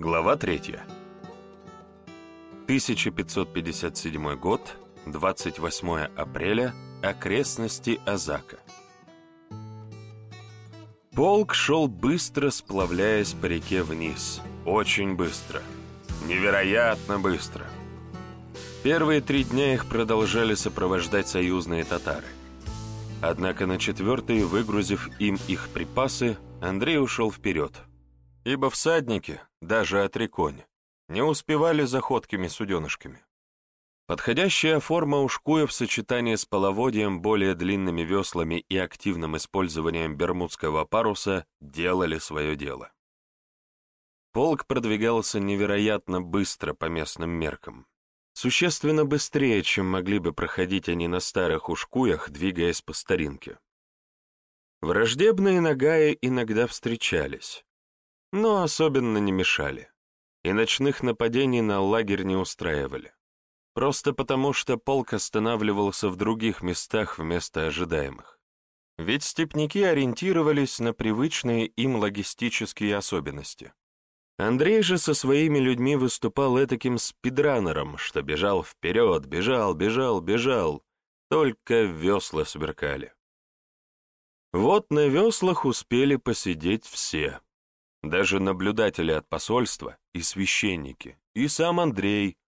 Глава 3. 1557 год, 28 апреля, окрестности Азака. Полк шел быстро, сплавляясь по реке вниз. Очень быстро. Невероятно быстро. Первые три дня их продолжали сопровождать союзные татары. Однако на четвертый, выгрузив им их припасы, Андрей ушел вперед – ибо всадники, даже отреконь, не успевали за ходкими суденышками. Подходящая форма ушкуя в сочетании с половодьем, более длинными веслами и активным использованием бермудского паруса делали свое дело. Полк продвигался невероятно быстро по местным меркам. Существенно быстрее, чем могли бы проходить они на старых ушкуях, двигаясь по старинке. Враждебные нагаи иногда встречались, но особенно не мешали, и ночных нападений на лагерь не устраивали. Просто потому, что полк останавливался в других местах вместо ожидаемых. Ведь степняки ориентировались на привычные им логистические особенности. Андрей же со своими людьми выступал этаким спидранером, что бежал вперед, бежал, бежал, бежал, только весла сверкали. Вот на веслах успели посидеть все. Даже наблюдатели от посольства и священники, и сам Андрей.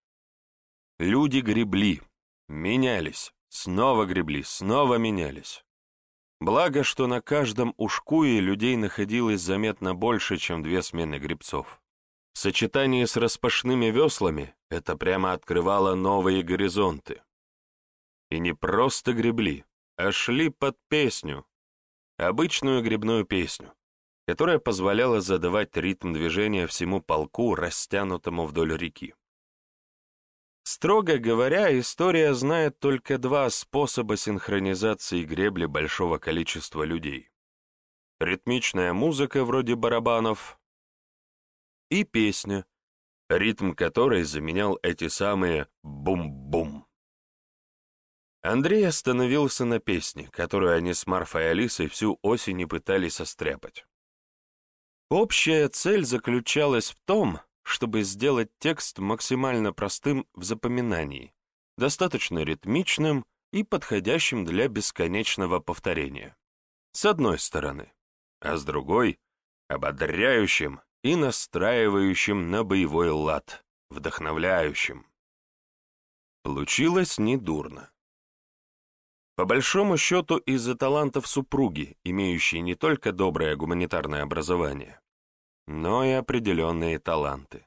Люди гребли, менялись, снова гребли, снова менялись. Благо, что на каждом ушкуе людей находилось заметно больше, чем две смены гребцов. В сочетании с распашными веслами это прямо открывало новые горизонты. И не просто гребли, а шли под песню, обычную гребную песню которая позволяла задавать ритм движения всему полку, растянутому вдоль реки. Строго говоря, история знает только два способа синхронизации гребли большого количества людей. Ритмичная музыка вроде барабанов и песня, ритм которой заменял эти самые бум-бум. Андрей остановился на песне, которую они с Марфой и Алисой всю осень и пытались остряпать. Общая цель заключалась в том, чтобы сделать текст максимально простым в запоминании, достаточно ритмичным и подходящим для бесконечного повторения. С одной стороны, а с другой — ободряющим и настраивающим на боевой лад, вдохновляющим. Получилось недурно. По большому счету из-за талантов супруги, имеющей не только доброе гуманитарное образование, но и определенные таланты.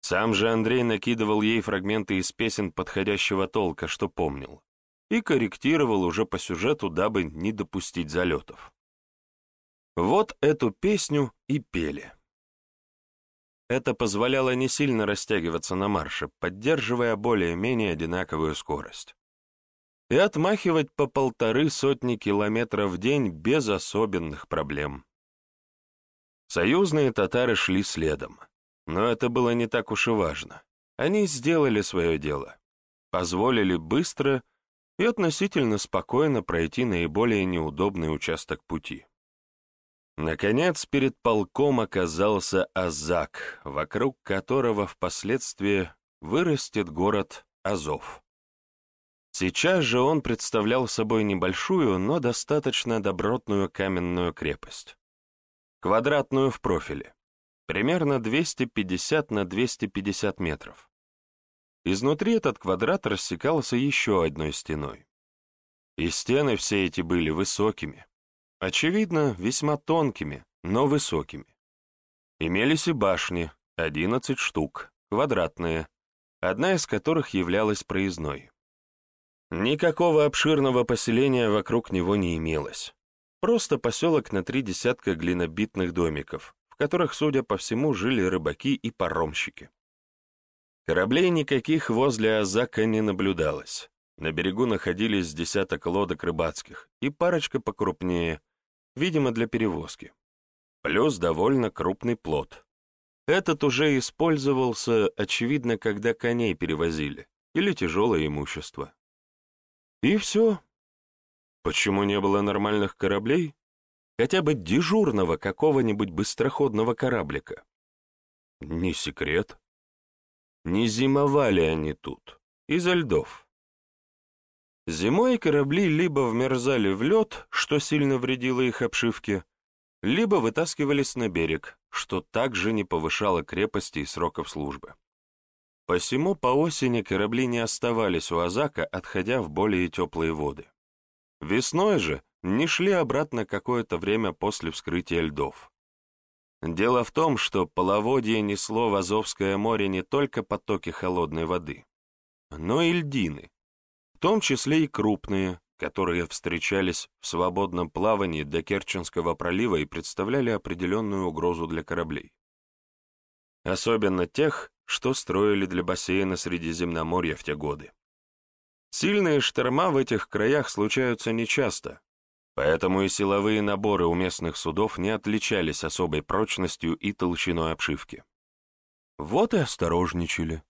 Сам же Андрей накидывал ей фрагменты из песен подходящего толка, что помнил, и корректировал уже по сюжету, дабы не допустить залетов. Вот эту песню и пели. Это позволяло не сильно растягиваться на марше, поддерживая более-менее одинаковую скорость. И отмахивать по полторы сотни километров в день без особенных проблем. Союзные татары шли следом. Но это было не так уж и важно. Они сделали свое дело. Позволили быстро и относительно спокойно пройти наиболее неудобный участок пути. Наконец, перед полком оказался Азак, вокруг которого впоследствии вырастет город Азов. Сейчас же он представлял собой небольшую, но достаточно добротную каменную крепость квадратную в профиле, примерно 250 на 250 метров. Изнутри этот квадрат рассекался еще одной стеной. И стены все эти были высокими, очевидно, весьма тонкими, но высокими. Имелись и башни, 11 штук, квадратные, одна из которых являлась проездной. Никакого обширного поселения вокруг него не имелось. Просто поселок на три десятка глинобитных домиков, в которых, судя по всему, жили рыбаки и паромщики. Кораблей никаких возле Азака не наблюдалось. На берегу находились десяток лодок рыбацких и парочка покрупнее, видимо, для перевозки. Плюс довольно крупный плот. Этот уже использовался, очевидно, когда коней перевозили или тяжелое имущество. И все, Почему не было нормальных кораблей? Хотя бы дежурного какого-нибудь быстроходного кораблика. Не секрет. Не зимовали они тут, из-за льдов. Зимой корабли либо вмерзали в лед, что сильно вредило их обшивке, либо вытаскивались на берег, что также не повышало крепости и сроков службы. Посему по осени корабли не оставались у Азака, отходя в более теплые воды. Весной же не шли обратно какое-то время после вскрытия льдов. Дело в том, что половодье несло в Азовское море не только потоки холодной воды, но и льдины, в том числе и крупные, которые встречались в свободном плавании до Керченского пролива и представляли определенную угрозу для кораблей. Особенно тех, что строили для бассейна Средиземноморья в те годы. Сильные шторма в этих краях случаются нечасто, поэтому и силовые наборы у местных судов не отличались особой прочностью и толщиной обшивки. Вот и осторожничали.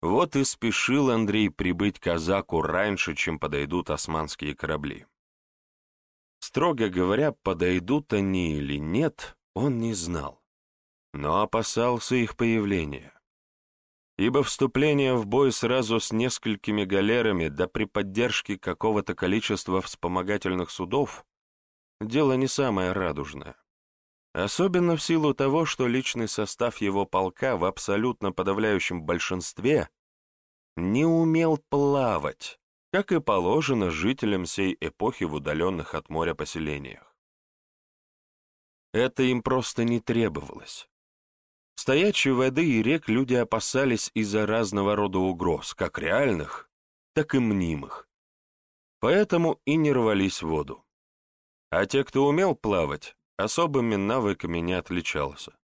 Вот и спешил Андрей прибыть к Казаку раньше, чем подойдут османские корабли. Строго говоря, подойдут они или нет, он не знал но опасался их появления. Ибо вступление в бой сразу с несколькими галерами да при поддержке какого-то количества вспомогательных судов — дело не самое радужное. Особенно в силу того, что личный состав его полка в абсолютно подавляющем большинстве не умел плавать, как и положено жителям сей эпохи в удаленных от моря поселениях. Это им просто не требовалось. Стоячей воды и рек люди опасались из-за разного рода угроз, как реальных, так и мнимых. Поэтому и не рвались в воду. А те, кто умел плавать, особыми навыками не отличался.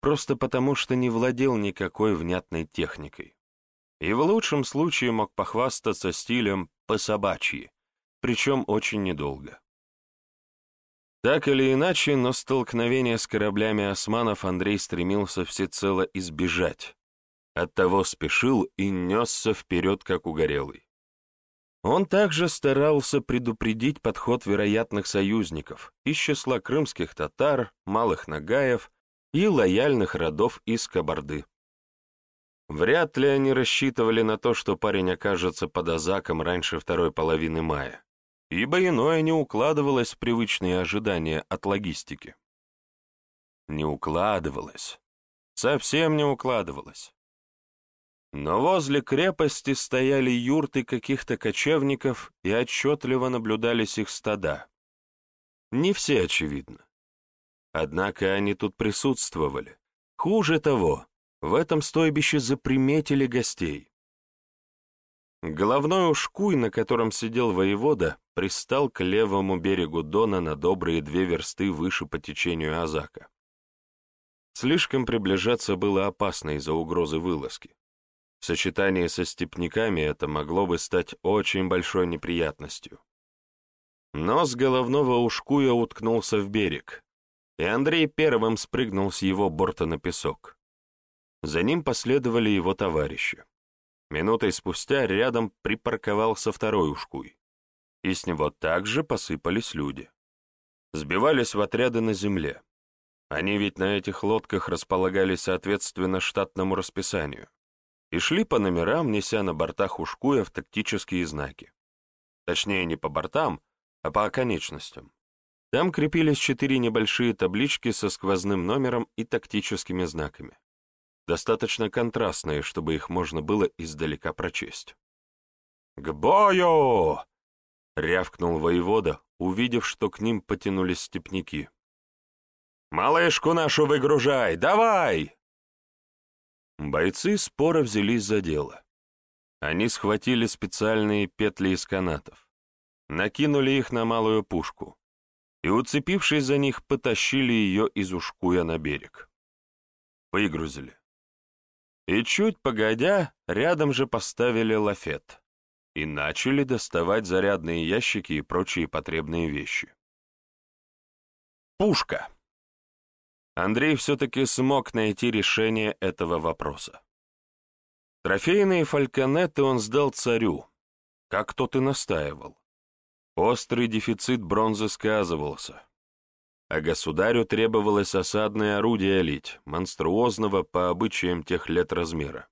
Просто потому, что не владел никакой внятной техникой. И в лучшем случае мог похвастаться стилем по-собачьи, причем очень недолго. Так или иначе, но столкновение с кораблями османов Андрей стремился всецело избежать. Оттого спешил и несся вперед, как угорелый. Он также старался предупредить подход вероятных союзников из числа крымских татар, малых нагаев и лояльных родов из Кабарды. Вряд ли они рассчитывали на то, что парень окажется под Азаком раньше второй половины мая ибо иное не укладывалось в привычные ожидания от логистики. Не укладывалось. Совсем не укладывалось. Но возле крепости стояли юрты каких-то кочевников, и отчетливо наблюдались их стада. Не все, очевидно. Однако они тут присутствовали. Хуже того, в этом стойбище заприметили гостей. Головной ушкуй, на котором сидел воевода, пристал к левому берегу Дона на добрые две версты выше по течению Азака. Слишком приближаться было опасно из-за угрозы вылазки. В сочетании со степняками это могло бы стать очень большой неприятностью. Нос головного ушкуя уткнулся в берег, и Андрей первым спрыгнул с его борта на песок. За ним последовали его товарищи. Минутой спустя рядом припарковался второй ушкуй, и с него также посыпались люди. Сбивались в отряды на земле. Они ведь на этих лодках располагались соответственно штатному расписанию и шли по номерам, неся на бортах ушкуев тактические знаки. Точнее, не по бортам, а по оконечностям. Там крепились четыре небольшие таблички со сквозным номером и тактическими знаками достаточно контрастные, чтобы их можно было издалека прочесть. «К бою!» — рявкнул воевода, увидев, что к ним потянулись степняки. «Малышку нашу выгружай! Давай!» Бойцы споро взялись за дело. Они схватили специальные петли из канатов, накинули их на малую пушку и, уцепившись за них, потащили ее из ушкуя на берег. Выгрузили. И чуть погодя, рядом же поставили лафет и начали доставать зарядные ящики и прочие потребные вещи. Пушка. Андрей все-таки смог найти решение этого вопроса. Трофейные фальконеты он сдал царю, как тот и настаивал. Острый дефицит бронзы сказывался. А государю требовалось осадное орудие лить, монструозного по обычаям тех лет размера.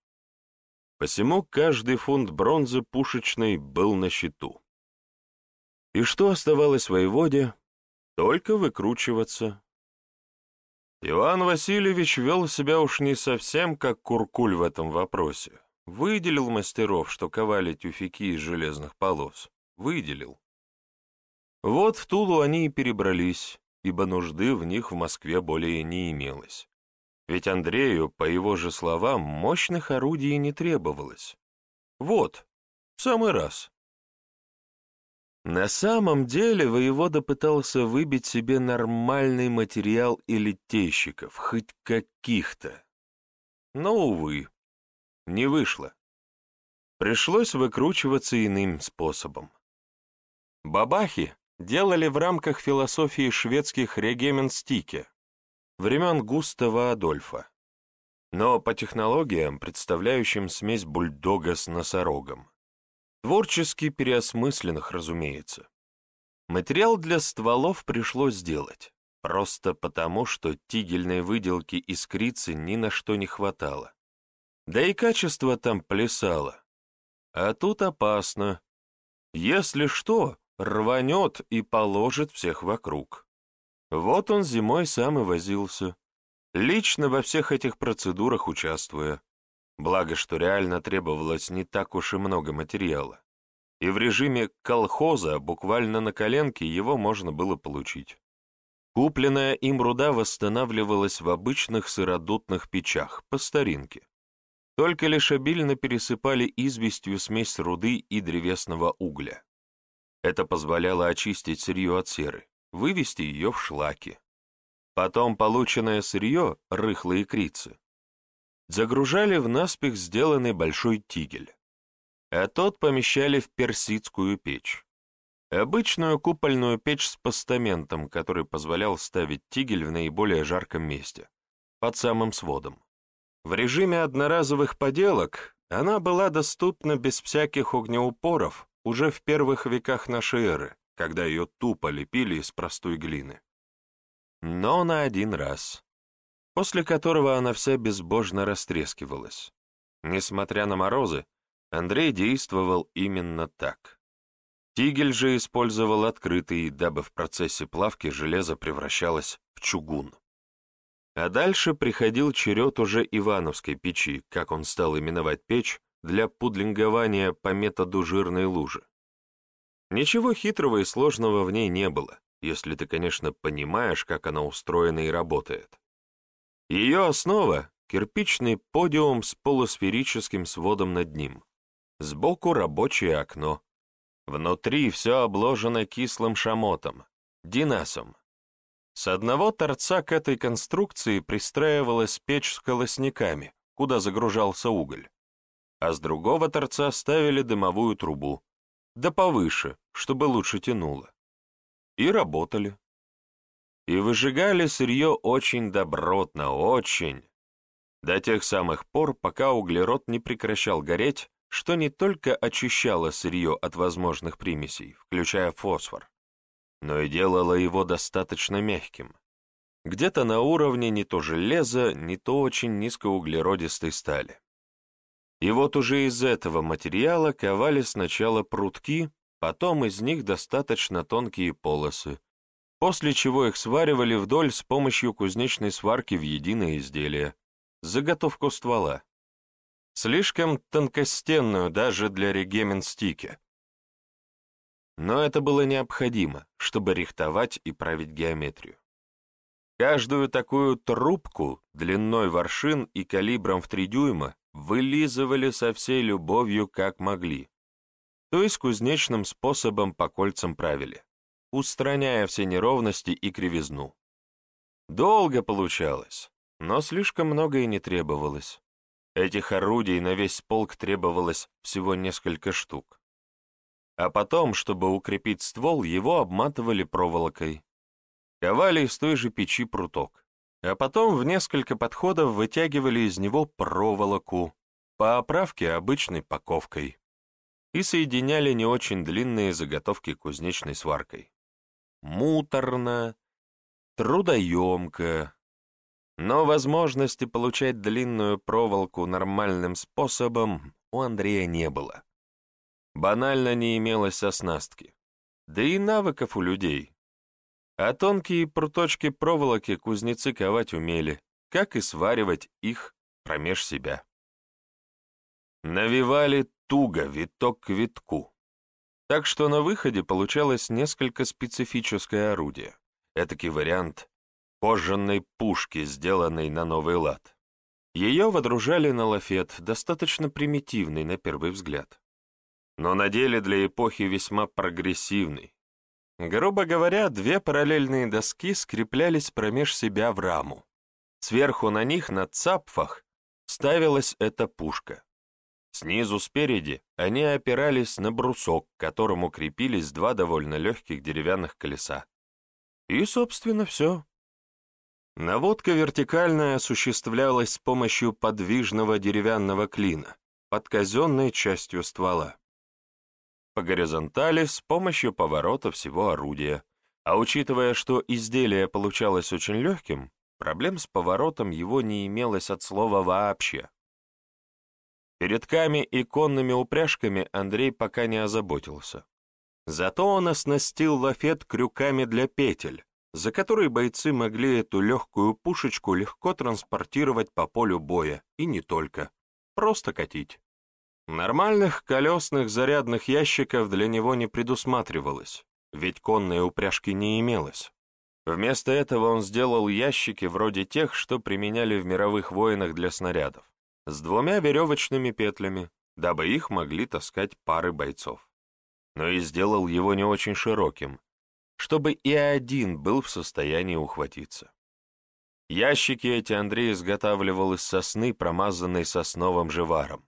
Посему каждый фунт бронзы пушечной был на счету. И что оставалось воеводе? Только выкручиваться. Иван Васильевич вел себя уж не совсем как куркуль в этом вопросе. Выделил мастеров, что ковали тюфяки из железных полос. Выделил. Вот в Тулу они и перебрались, ибо нужды в них в Москве более не имелось. Ведь Андрею, по его же словам, мощных орудий не требовалось. Вот, в самый раз. На самом деле воевода пытался выбить себе нормальный материал и литейщиков, хоть каких-то. Но, увы, не вышло. Пришлось выкручиваться иным способом. Бабахи делали в рамках философии шведских регеменстике времен Густава Адольфа, но по технологиям, представляющим смесь бульдога с носорогом. Творчески переосмысленных, разумеется. Материал для стволов пришлось сделать, просто потому, что тигельной выделки искрицы ни на что не хватало. Да и качество там плясало. А тут опасно. Если что, рванет и положит всех вокруг. Вот он зимой сам и возился, лично во всех этих процедурах участвуя. Благо, что реально требовалось не так уж и много материала. И в режиме колхоза буквально на коленке его можно было получить. Купленная им руда восстанавливалась в обычных сыродутных печах, по старинке. Только лишь обильно пересыпали известью смесь руды и древесного угля. Это позволяло очистить сырье от серы, вывести ее в шлаки. Потом полученное сырье, рыхлые крицы, загружали в наспех сделанный большой тигель, а тот помещали в персидскую печь. Обычную купольную печь с постаментом, который позволял ставить тигель в наиболее жарком месте, под самым сводом. В режиме одноразовых поделок она была доступна без всяких огнеупоров уже в первых веках нашей эры, когда ее тупо лепили из простой глины. Но на один раз, после которого она вся безбожно растрескивалась. Несмотря на морозы, Андрей действовал именно так. Тигель же использовал открытый, дабы в процессе плавки железо превращалось в чугун. А дальше приходил черед уже Ивановской печи, как он стал именовать печь, для пудлингования по методу жирной лужи. Ничего хитрого и сложного в ней не было, если ты, конечно, понимаешь, как она устроена и работает. Ее основа — кирпичный подиум с полусферическим сводом над ним. Сбоку рабочее окно. Внутри все обложено кислым шамотом, динасом. С одного торца к этой конструкции пристраивалась печь с колосниками, куда загружался уголь а с другого торца ставили дымовую трубу, да повыше, чтобы лучше тянуло. И работали. И выжигали сырье очень добротно, очень. До тех самых пор, пока углерод не прекращал гореть, что не только очищало сырье от возможных примесей, включая фосфор, но и делало его достаточно мягким. Где-то на уровне не то железа, не то очень низкоуглеродистой стали. И вот уже из этого материала ковали сначала прутки, потом из них достаточно тонкие полосы, после чего их сваривали вдоль с помощью кузнечной сварки в единое изделие, заготовку ствола. Слишком тонкостенную даже для регеменстики. Но это было необходимо, чтобы рихтовать и править геометрию. Каждую такую трубку длиной воршин и калибром в 3 дюйма вылизывали со всей любовью, как могли. То есть кузнечным способом по кольцам правили, устраняя все неровности и кривизну. Долго получалось, но слишком много и не требовалось. Этих орудий на весь полк требовалось всего несколько штук. А потом, чтобы укрепить ствол, его обматывали проволокой. Ковали из той же печи пруток а потом в несколько подходов вытягивали из него проволоку, по оправке обычной паковкой, и соединяли не очень длинные заготовки кузнечной сваркой. Муторно, трудоемко, но возможности получать длинную проволоку нормальным способом у Андрея не было. Банально не имелось оснастки, да и навыков у людей. А тонкие пруточки проволоки кузнецы ковать умели, как и сваривать их промеж себя. Навивали туго, виток к витку. Так что на выходе получалось несколько специфическое орудие. Этакий вариант кожаной пушки, сделанной на новый лад. Ее водружали на лафет, достаточно примитивный на первый взгляд. Но на деле для эпохи весьма прогрессивный. Грубо говоря, две параллельные доски скреплялись промеж себя в раму. Сверху на них на цапфах ставилась эта пушка. Снизу спереди они опирались на брусок, к которому крепились два довольно легких деревянных колеса. И, собственно, все. Наводка вертикальная осуществлялась с помощью подвижного деревянного клина под казенной частью ствола. По горизонтали с помощью поворота всего орудия, а учитывая, что изделие получалось очень легким, проблем с поворотом его не имелось от слова вообще. Передками и конными упряжками Андрей пока не озаботился. Зато он оснастил лафет крюками для петель, за которые бойцы могли эту легкую пушечку легко транспортировать по полю боя, и не только, просто катить. Нормальных колесных зарядных ящиков для него не предусматривалось, ведь конной упряжки не имелось. Вместо этого он сделал ящики вроде тех, что применяли в мировых войнах для снарядов с двумя веревочными петлями, дабы их могли таскать пары бойцов. Но и сделал его не очень широким, чтобы и один был в состоянии ухватиться. Ящики эти Андрей изготавливал из сосны, промазанной сосновым живаром,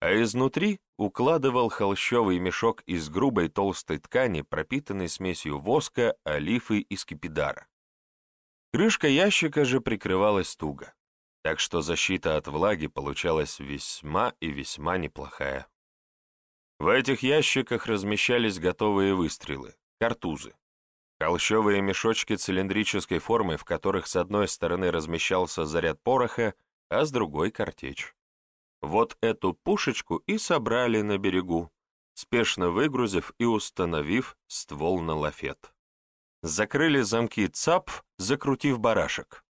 а изнутри укладывал холщовый мешок из грубой толстой ткани, пропитанной смесью воска, олифы и скипидара. Крышка ящика же прикрывалась туго так что защита от влаги получалась весьма и весьма неплохая. В этих ящиках размещались готовые выстрелы, картузы, холщовые мешочки цилиндрической формы, в которых с одной стороны размещался заряд пороха, а с другой — картечь. Вот эту пушечку и собрали на берегу, спешно выгрузив и установив ствол на лафет. Закрыли замки ЦАП, закрутив барашек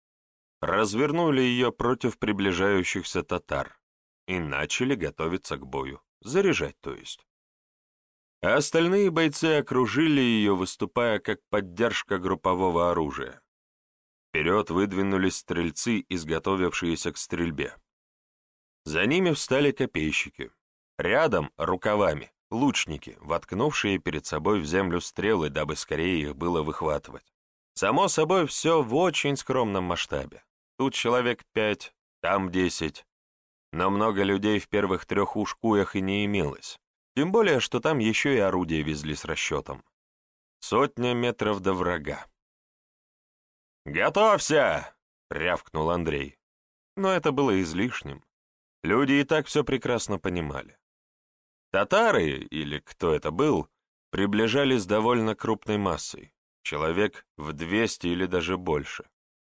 развернули ее против приближающихся татар и начали готовиться к бою, заряжать то есть. А остальные бойцы окружили ее, выступая как поддержка группового оружия. Вперед выдвинулись стрельцы, изготовившиеся к стрельбе. За ними встали копейщики. Рядом, рукавами, лучники, воткнувшие перед собой в землю стрелы, дабы скорее их было выхватывать. Само собой, все в очень скромном масштабе. Тут человек пять, там десять. Но много людей в первых трех ушкуях и не имелось. Тем более, что там еще и орудия везли с расчетом. Сотня метров до врага. «Готовься!» — рявкнул Андрей. Но это было излишним. Люди и так все прекрасно понимали. Татары, или кто это был, приближались довольно крупной массой, человек в 200 или даже больше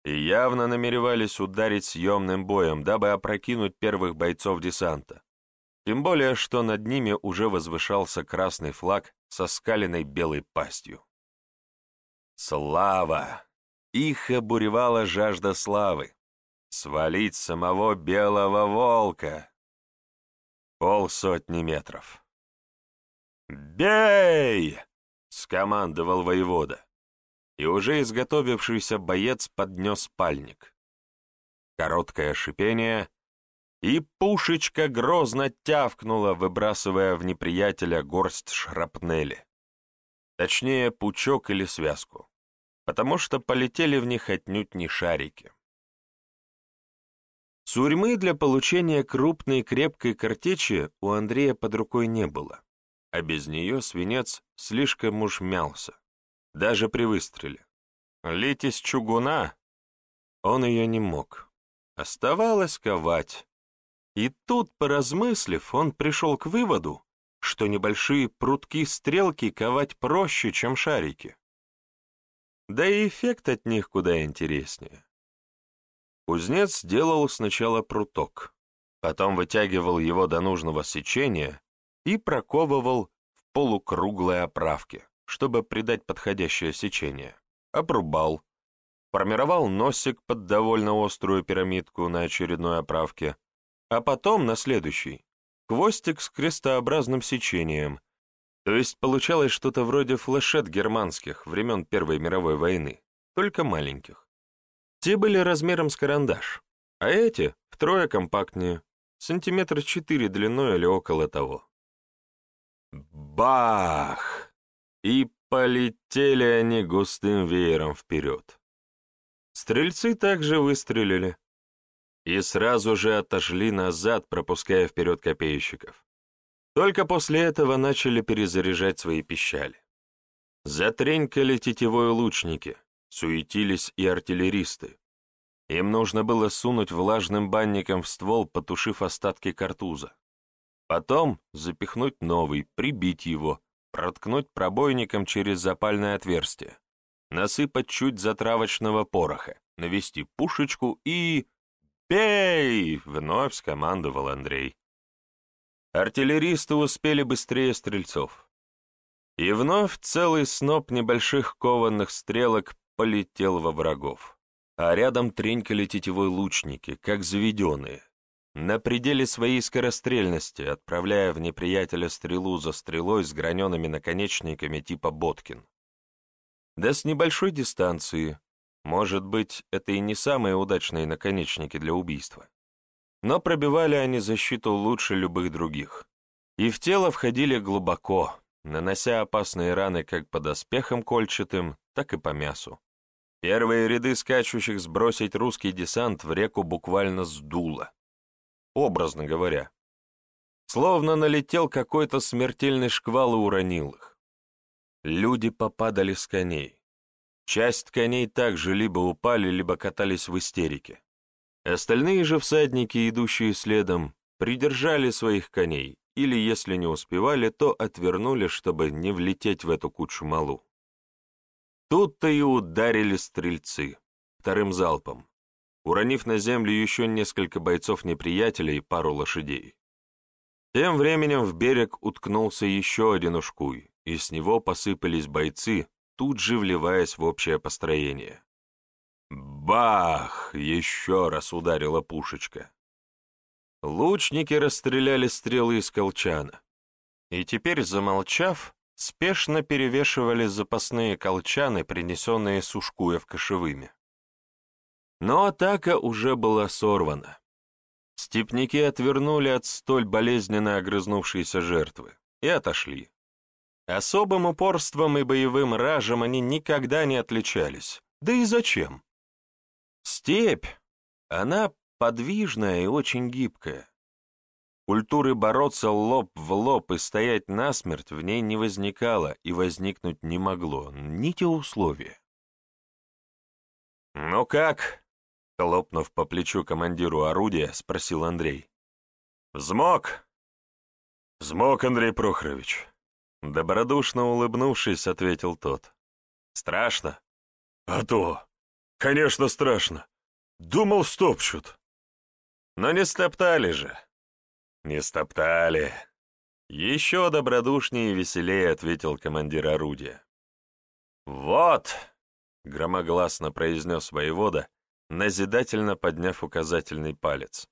и явно намеревались ударить съемным боем, дабы опрокинуть первых бойцов десанта. Тем более, что над ними уже возвышался красный флаг со скаленной белой пастью. Слава! Их обуревала жажда славы. Свалить самого белого волка! Полсотни метров. «Бей!» — скомандовал воевода и уже изготовившийся боец поднес пальник. Короткое шипение, и пушечка грозно тявкнула, выбрасывая в неприятеля горсть шрапнели. Точнее, пучок или связку, потому что полетели в них отнюдь не шарики. Сурьмы для получения крупной крепкой картечи у Андрея под рукой не было, а без нее свинец слишком уж мялся даже при выстреле. Лить из чугуна он ее не мог. Оставалось ковать. И тут, поразмыслив, он пришел к выводу, что небольшие прутки-стрелки ковать проще, чем шарики. да и эффект от них куда интереснее. Кузнец делал сначала пруток, потом вытягивал его до нужного сечения и проковывал в полукруглой оправке, чтобы придать подходящее сечение, обрубал, формировал носик под довольно острую пирамидку на очередной оправке, а потом на следующий — хвостик с крестообразным сечением, то есть получалось что-то вроде флешет германских времен Первой мировой войны, только маленьких. Те были размером с карандаш, а эти втрое компактнее, сантиметр четыре длиной или около того. Бах! И полетели они густым веером вперед. Стрельцы также выстрелили и сразу же отошли назад, пропуская вперед копейщиков. Только после этого начали перезаряжать свои пищали. Затренькали тетевой лучники, суетились и артиллеристы. Им нужно было сунуть влажным банником в ствол, потушив остатки картуза. Потом запихнуть новый, прибить его, проткнуть пробойником через запальное отверстие, насыпать чуть затравочного пороха, навести пушечку и... «Бей!» — вновь скомандовал Андрей. Артиллеристы успели быстрее стрельцов. И вновь целый сноп небольших кованых стрелок полетел во врагов, а рядом тренькали тетевой лучники, как заведенные, на пределе своей скорострельности, отправляя в неприятеля стрелу за стрелой с гранеными наконечниками типа Боткин. Да с небольшой дистанции, может быть, это и не самые удачные наконечники для убийства. Но пробивали они защиту лучше любых других. И в тело входили глубоко, нанося опасные раны как по доспехам кольчатым, так и по мясу. Первые ряды скачущих сбросить русский десант в реку буквально сдуло. Образно говоря. Словно налетел какой-то смертельный шквал и уронил их. Люди попадали с коней. Часть коней также либо упали, либо катались в истерике. Остальные же всадники, идущие следом, придержали своих коней, или, если не успевали, то отвернули, чтобы не влететь в эту кучу малу. Тут-то и ударили стрельцы, вторым залпом, уронив на землю еще несколько бойцов неприятеля и пару лошадей. Тем временем в берег уткнулся еще один ушкуй, и с него посыпались бойцы, тут же вливаясь в общее построение. Бах! Еще раз ударила пушечка. Лучники расстреляли стрелы из колчана. И теперь, замолчав, спешно перевешивали запасные колчаны, принесенные Сушкуев кошевыми. Но атака уже была сорвана. Степники отвернули от столь болезненно огрызнувшейся жертвы и отошли. Особым упорством и боевым ражем они никогда не отличались. Да и зачем? Степь, она подвижная и очень гибкая. Культуры бороться лоб в лоб и стоять насмерть в ней не возникало и возникнуть не могло, ни те условия. «Ну как?» — хлопнув по плечу командиру орудия, спросил Андрей. «Взмок?» «Взмок, Андрей Прохорович», — добродушно улыбнувшись, ответил тот. «Страшно?» «А то! Конечно, страшно. Думал, стопчут. Но не стоптали же. Не стоптали. Еще добродушнее и веселее ответил командир орудия. «Вот!» — громогласно произнес воевода, назидательно подняв указательный палец.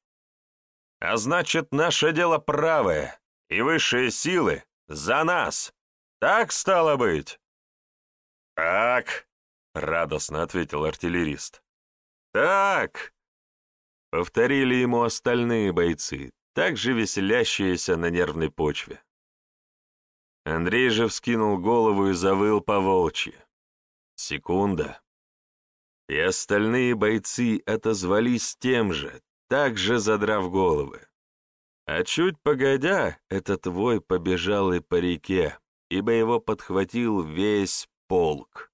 «А значит, наше дело правое, и высшие силы за нас. Так стало быть?» «Так!» — радостно ответил артиллерист. «Так!» — повторили ему остальные бойцы, также веселящиеся на нервной почве. Андрей же вскинул голову и завыл по волчьи. Секунда. И остальные бойцы отозвались тем же, также задрав головы. А чуть погодя, этот вой побежал и по реке, ибо его подхватил весь полк.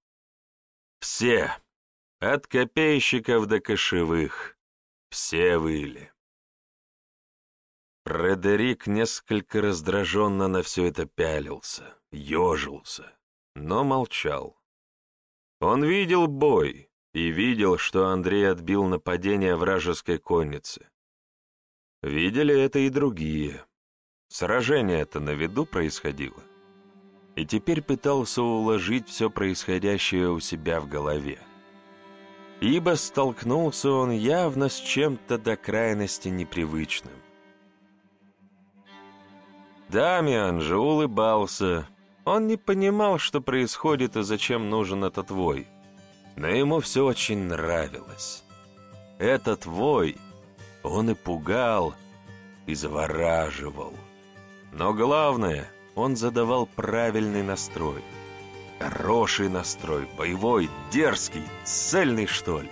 Все, от копейщиков до кошевых, все выли. Фредерик несколько раздраженно на все это пялился, ежился, но молчал. Он видел бой и видел, что Андрей отбил нападение вражеской конницы. Видели это и другие. Сражение это на виду происходило. И теперь пытался уложить все происходящее у себя в голове. Ибо столкнулся он явно с чем-то до крайности непривычным. Дамиан же улыбался. Он не понимал, что происходит и зачем нужен этот вой. Но ему все очень нравилось. Этот вой, он и пугал, и завораживал. Но главное, он задавал правильный настрой. Хороший настрой, боевой, дерзкий, цельный, что ли.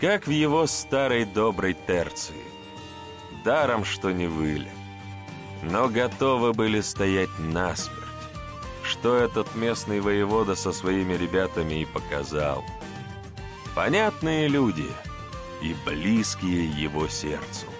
Как в его старой доброй терции. Даром, что не выли. Но готовы были стоять насмерть. Что этот местный воевода со своими ребятами и показал. Понятные люди и близкие его сердцу.